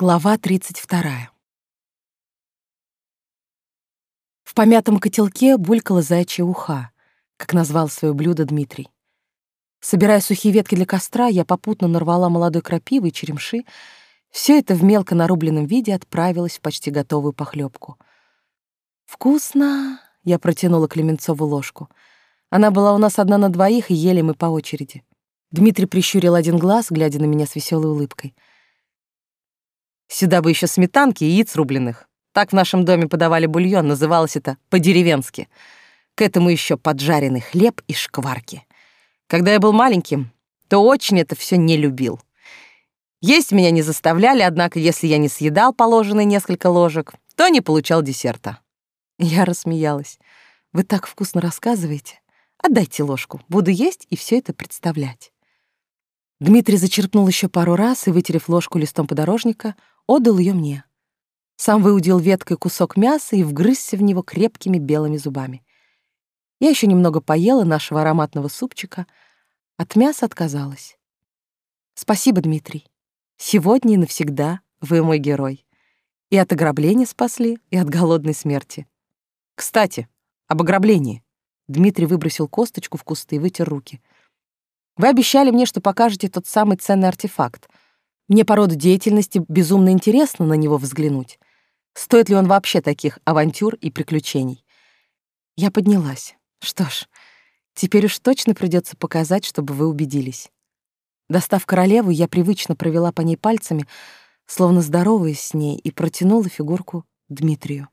Глава 32. В помятом котелке булькала заячья уха, как назвал свое блюдо Дмитрий. Собирая сухие ветки для костра, я попутно нарвала молодой крапивы и черемши. Все это в мелко нарубленном виде отправилось в почти готовую похлебку. «Вкусно!» — я протянула Клеменцову ложку. Она была у нас одна на двоих, и ели мы по очереди. Дмитрий прищурил один глаз, глядя на меня с веселой улыбкой — Сюда бы еще сметанки и яиц рубленых. Так в нашем доме подавали бульон, называлось это по-деревенски. К этому еще поджаренный хлеб и шкварки. Когда я был маленьким, то очень это все не любил. Есть меня не заставляли, однако если я не съедал положенные несколько ложек, то не получал десерта. Я рассмеялась. Вы так вкусно рассказываете. Отдайте ложку, буду есть и все это представлять. Дмитрий зачерпнул еще пару раз и, вытерев ложку листом подорожника, отдал ее мне. Сам выудил веткой кусок мяса и вгрызся в него крепкими белыми зубами. Я еще немного поела нашего ароматного супчика, от мяса отказалась. Спасибо, Дмитрий. Сегодня и навсегда вы мой герой. И от ограбления спасли, и от голодной смерти. Кстати, об ограблении. Дмитрий выбросил косточку в кусты и вытер руки — вы обещали мне, что покажете тот самый ценный артефакт. Мне по роду деятельности безумно интересно на него взглянуть. Стоит ли он вообще таких авантюр и приключений? Я поднялась. Что ж, теперь уж точно придется показать, чтобы вы убедились. Достав королеву, я привычно провела по ней пальцами, словно здороваясь с ней, и протянула фигурку Дмитрию.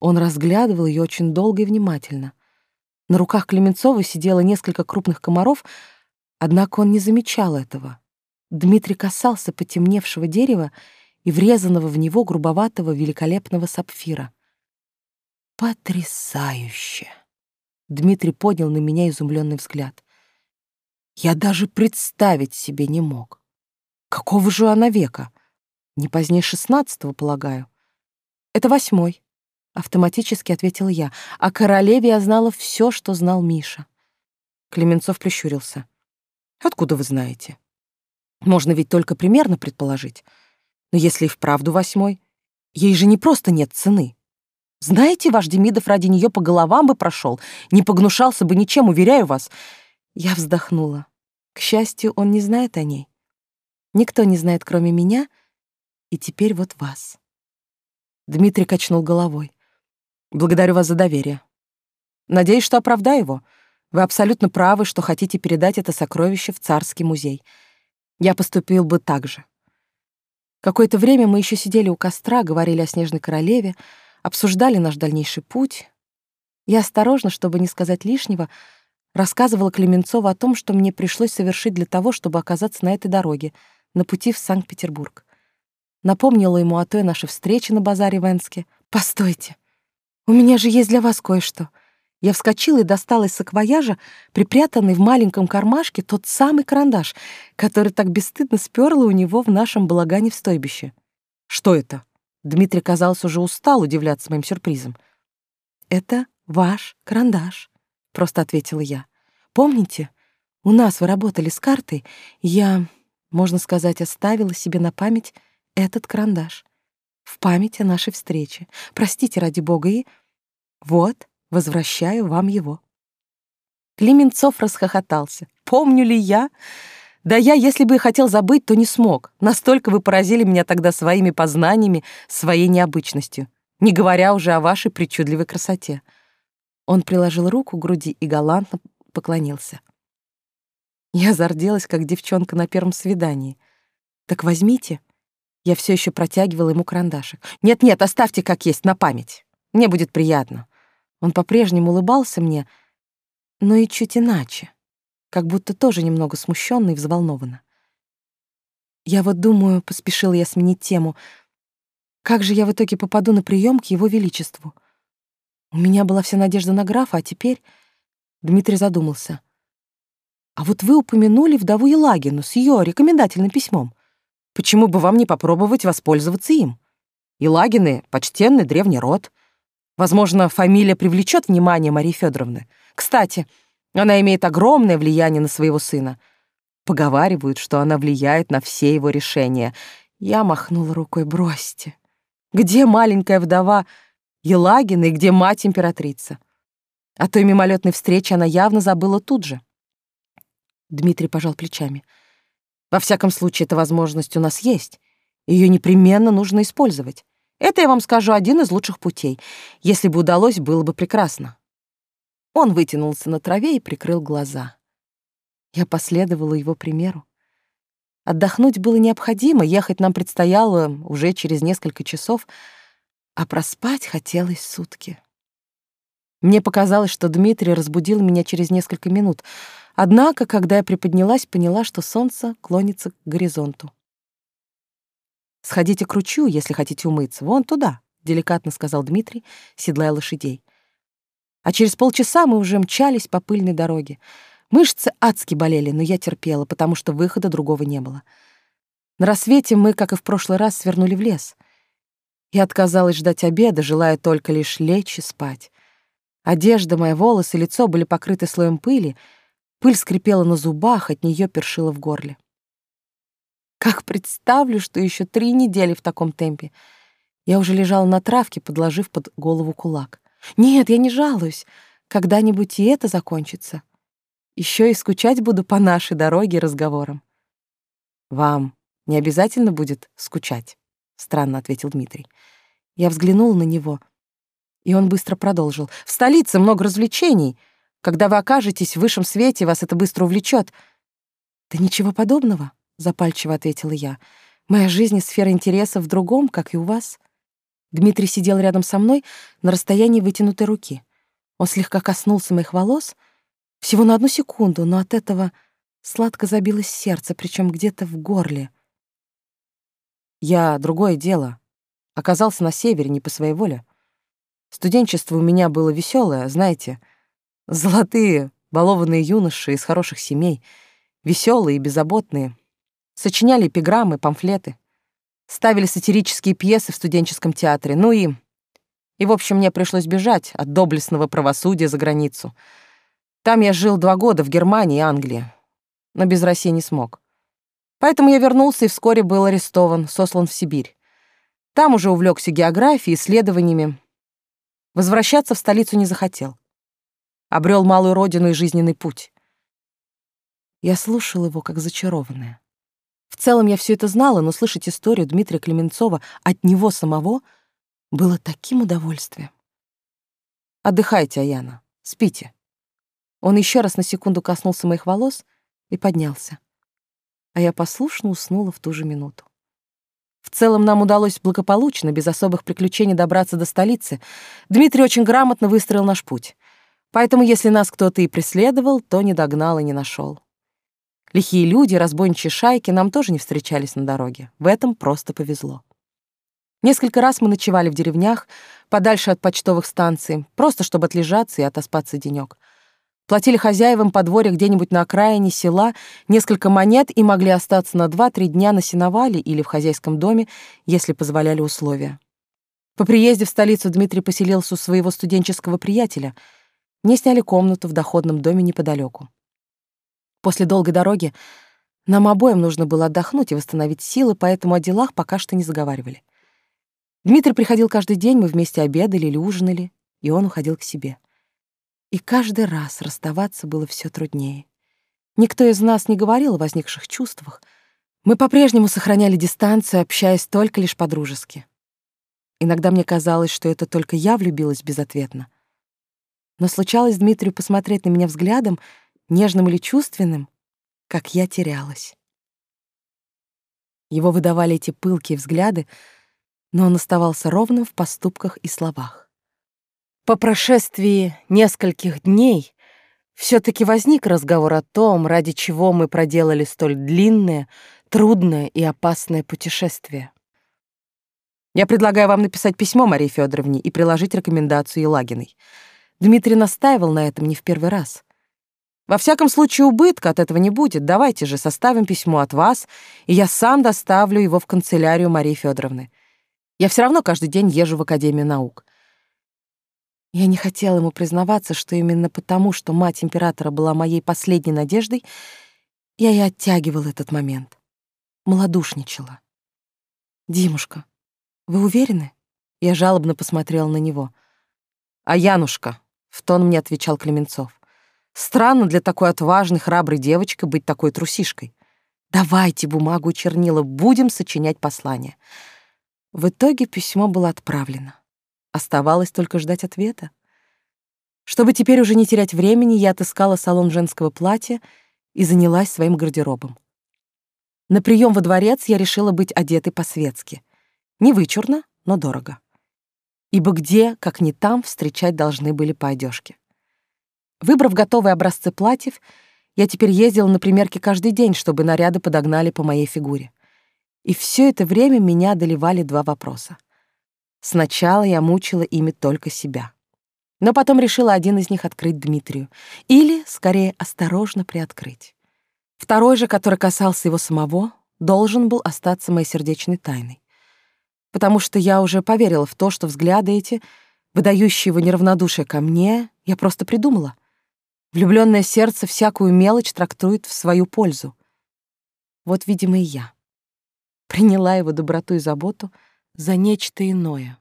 Он разглядывал ее очень долго и внимательно — на руках Клеменцова сидело несколько крупных комаров, однако он не замечал этого. Дмитрий касался потемневшего дерева и врезанного в него грубоватого великолепного сапфира. «Потрясающе!» Дмитрий поднял на меня изумленный взгляд. Я даже представить себе не мог. Какого же она века? Не позднее шестнадцатого, полагаю. Это восьмой. Автоматически ответила я. О королеве я знала все, что знал Миша. Клеменцов прищурился. Откуда вы знаете? Можно ведь только примерно предположить. Но если и вправду восьмой, ей же не просто нет цены. Знаете, ваш Демидов ради нее по головам бы прошел, не погнушался бы ничем, уверяю вас. Я вздохнула. К счастью, он не знает о ней. Никто не знает, кроме меня, и теперь вот вас. Дмитрий качнул головой. Благодарю вас за доверие. Надеюсь, что оправдаю его. Вы абсолютно правы, что хотите передать это сокровище в Царский музей. Я поступил бы так же. Какое-то время мы еще сидели у костра, говорили о Снежной Королеве, обсуждали наш дальнейший путь. Я осторожно, чтобы не сказать лишнего, рассказывала Клеменцову о том, что мне пришлось совершить для того, чтобы оказаться на этой дороге, на пути в Санкт-Петербург. Напомнила ему о той нашей встрече на базаре в Энске. «Постойте, у меня же есть для вас кое-что. Я вскочила и достала из саквояжа, припрятанный в маленьком кармашке, тот самый карандаш, который так бесстыдно сперла у него в нашем балагане в стойбище. Что это? Дмитрий, казалось, уже устал удивляться моим сюрпризом. Это ваш карандаш, просто ответила я. Помните, у нас вы работали с картой, я, можно сказать, оставила себе на память этот карандаш в память о нашей встрече. Простите ради бога и... Вот, возвращаю вам его. Клеменцов расхохотался. Помню ли я? Да я, если бы и хотел забыть, то не смог. Настолько вы поразили меня тогда своими познаниями, своей необычностью, не говоря уже о вашей причудливой красоте. Он приложил руку к груди и галантно поклонился. Я зарделась, как девчонка на первом свидании. Так возьмите, я все еще протягивала ему карандашик. «Нет-нет, оставьте как есть, на память. Мне будет приятно». Он по-прежнему улыбался мне, но и чуть иначе, как будто тоже немного смущенно и взволнованно. «Я вот думаю», — поспешила я сменить тему, «как же я в итоге попаду на прием к его величеству? У меня была вся надежда на графа, а теперь...» Дмитрий задумался. «А вот вы упомянули вдову Елагину с ее рекомендательным письмом. Почему бы вам не попробовать воспользоваться им? Илагины — почтенный древний род. Возможно, фамилия привлечет внимание Марии Федоровны. Кстати, она имеет огромное влияние на своего сына. Поговаривают, что она влияет на все его решения. Я махнула рукой, бросьте. Где маленькая вдова Елагина и где мать императрица? О той мимолетной встрече она явно забыла тут же. Дмитрий пожал плечами. Во всяком случае, эта возможность у нас есть. Ее непременно нужно использовать. Это, я вам скажу, один из лучших путей. Если бы удалось, было бы прекрасно. Он вытянулся на траве и прикрыл глаза. Я последовала его примеру. Отдохнуть было необходимо, ехать нам предстояло уже через несколько часов, а проспать хотелось сутки. Мне показалось, что Дмитрий разбудил меня через несколько минут, однако, когда я приподнялась, поняла, что солнце клонится к горизонту. «Сходите к ручью, если хотите умыться, вон туда», — деликатно сказал Дмитрий, седлая лошадей. А через полчаса мы уже мчались по пыльной дороге. Мышцы адски болели, но я терпела, потому что выхода другого не было. На рассвете мы, как и в прошлый раз, свернули в лес. Я отказалась ждать обеда, желая только лишь лечь и спать. Одежда моя, волосы, лицо были покрыты слоем пыли, пыль скрипела на зубах, от нее першила в горле. Как представлю, что еще три недели в таком темпе. Я уже лежала на травке, подложив под голову кулак. Нет, я не жалуюсь. Когда-нибудь и это закончится. Еще и скучать буду по нашей дороге и разговорам. Вам не обязательно будет скучать, странно ответил Дмитрий. Я взглянул на него, и он быстро продолжил. В столице много развлечений. Когда вы окажетесь в высшем свете, вас это быстро увлечет. Да ничего подобного, запальчиво ответила я. Моя жизнь и сфера интересов в другом, как и у вас. Дмитрий сидел рядом со мной на расстоянии вытянутой руки. Он слегка коснулся моих волос — всего на одну секунду, но от этого сладко забилось сердце, причем где-то в горле. Я другое дело. Оказался на севере не по своей воле. Студенчество у меня было веселое, знаете, золотые, балованные юноши из хороших семей, веселые и беззаботные, сочиняли эпиграммы, памфлеты, ставили сатирические пьесы в студенческом театре, ну и... И, в общем, мне пришлось бежать от доблестного правосудия за границу — там я жил два года в Германии и Англии, но без России не смог. Поэтому я вернулся и вскоре был арестован, сослан в Сибирь. Там уже увлекся географией, исследованиями. Возвращаться в столицу не захотел. Обрел малую родину и жизненный путь. Я слушал его как зачарованная. В целом я все это знала, но слышать историю Дмитрия Клеменцова от него самого было таким удовольствием. Отдыхайте, Аяна, спите. Он еще раз на секунду коснулся моих волос и поднялся. А я послушно уснула в ту же минуту. В целом нам удалось благополучно, без особых приключений добраться до столицы. Дмитрий очень грамотно выстроил наш путь. Поэтому если нас кто-то и преследовал, то не догнал и не нашел. Лихие люди, разбойничьи шайки нам тоже не встречались на дороге. В этом просто повезло. Несколько раз мы ночевали в деревнях, подальше от почтовых станций, просто чтобы отлежаться и отоспаться денек. Платили хозяевам подворья где-нибудь на окраине села несколько монет и могли остаться на два-три дня на сеновале или в хозяйском доме, если позволяли условия. По приезде в столицу Дмитрий поселился у своего студенческого приятеля. Мне сняли комнату в доходном доме неподалеку. После долгой дороги нам обоим нужно было отдохнуть и восстановить силы, поэтому о делах пока что не заговаривали. Дмитрий приходил каждый день, мы вместе обедали или ужинали, и он уходил к себе. И каждый раз расставаться было все труднее. Никто из нас не говорил о возникших чувствах. Мы по-прежнему сохраняли дистанцию, общаясь только лишь по-дружески. Иногда мне казалось, что это только я влюбилась безответно. Но случалось Дмитрию посмотреть на меня взглядом, нежным или чувственным, как я терялась. Его выдавали эти пылкие взгляды, но он оставался ровным в поступках и словах. По прошествии нескольких дней все-таки возник разговор о том, ради чего мы проделали столь длинное, трудное и опасное путешествие. Я предлагаю вам написать письмо Марии Федоровне и приложить рекомендацию Елагиной. Дмитрий настаивал на этом не в первый раз. Во всяком случае, убытка от этого не будет. Давайте же составим письмо от вас, и я сам доставлю его в канцелярию Марии Федоровны. Я все равно каждый день езжу в Академию наук. Я не хотела ему признаваться, что именно потому, что мать императора была моей последней надеждой, я и оттягивала этот момент. Молодушничала. Димушка, вы уверены? Я жалобно посмотрела на него. А Янушка, в тон мне отвечал Клеменцов. Странно для такой отважной, храброй девочки быть такой трусишкой. Давайте бумагу и чернила, будем сочинять послание. В итоге письмо было отправлено. Оставалось только ждать ответа. Чтобы теперь уже не терять времени, я отыскала салон женского платья и занялась своим гардеробом. На прием во дворец я решила быть одетой по-светски. Не вычурно, но дорого. Ибо где, как не там, встречать должны были по одежке. Выбрав готовые образцы платьев, я теперь ездила на примерки каждый день, чтобы наряды подогнали по моей фигуре. И все это время меня одолевали два вопроса. Сначала я мучила ими только себя. Но потом решила один из них открыть Дмитрию. Или, скорее, осторожно приоткрыть. Второй же, который касался его самого, должен был остаться моей сердечной тайной. Потому что я уже поверила в то, что взгляды эти, выдающие его неравнодушие ко мне, я просто придумала. Влюбленное сердце всякую мелочь трактует в свою пользу. Вот, видимо, и я приняла его доброту и заботу за нечто иное.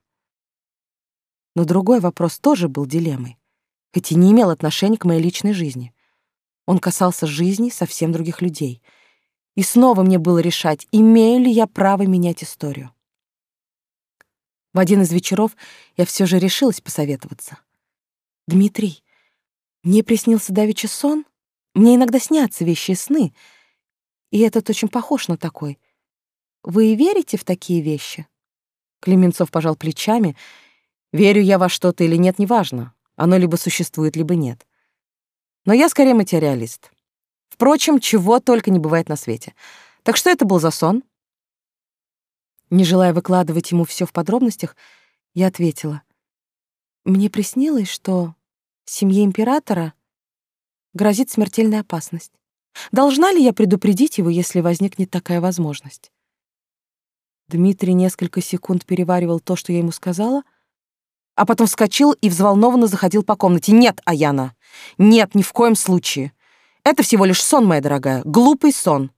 Но другой вопрос тоже был дилеммой, хоть и не имел отношения к моей личной жизни. Он касался жизни совсем других людей. И снова мне было решать, имею ли я право менять историю. В один из вечеров я все же решилась посоветоваться. «Дмитрий, мне приснился давеча сон. Мне иногда снятся вещи и сны, и этот очень похож на такой. Вы верите в такие вещи?» Клеменцов пожал плечами. «Верю я во что-то или нет, неважно. Оно либо существует, либо нет. Но я скорее материалист. Впрочем, чего только не бывает на свете. Так что это был за сон?» Не желая выкладывать ему все в подробностях, я ответила. «Мне приснилось, что семье императора грозит смертельная опасность. Должна ли я предупредить его, если возникнет такая возможность?» Дмитрий несколько секунд переваривал то, что я ему сказала, а потом вскочил и взволнованно заходил по комнате. «Нет, Аяна! Нет, ни в коем случае! Это всего лишь сон, моя дорогая, глупый сон.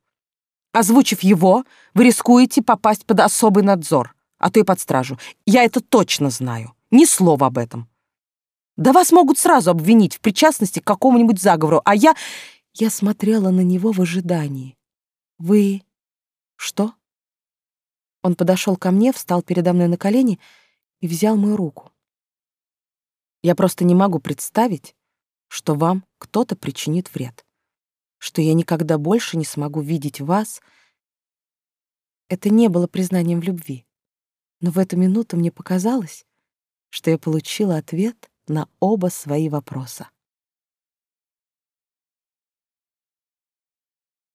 Озвучив его, вы рискуете попасть под особый надзор, а то и под стражу. Я это точно знаю. Ни слова об этом. Да вас могут сразу обвинить в причастности к какому-нибудь заговору, а я... Я смотрела на него в ожидании. Вы... Что? Он подошел ко мне, встал передо мной на колени и взял мою руку. Я просто не могу представить, что вам кто-то причинит вред, что я никогда больше не смогу видеть вас. Это не было признанием в любви, но в эту минуту мне показалось, что я получила ответ на оба свои вопроса.